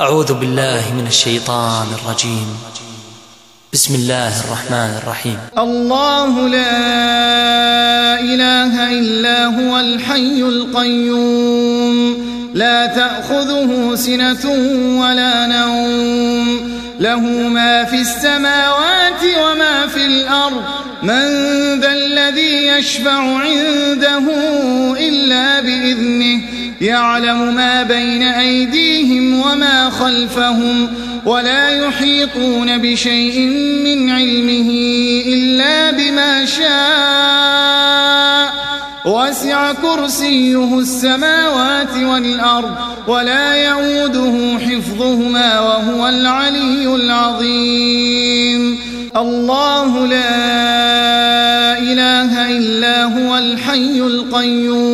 أعوذ بالله من الشيطان الرجيم. بسم الله الرحمن الرحيم. الله لا إله إلا هو الحي القيوم. لا تأخذه سنة ولا نوم. له ما في السماوات وما في الأرض. من ذا الذي يشفع عنده إلا بإذنه. يعلم ما بين أيديهم وما خلفهم ولا يحيطون بشيء من علمه إلا بما شاء. وسع كرسيه السماوات والأرض ولا يعوده حفظهما وهو العلي العظيم. الله لا إله إلا هو الحي القيوم.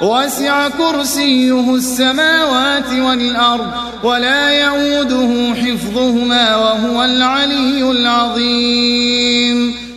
وسع كرسيه السماوات والأرض ولا يعوده حفظهما وهو العلي العظيم.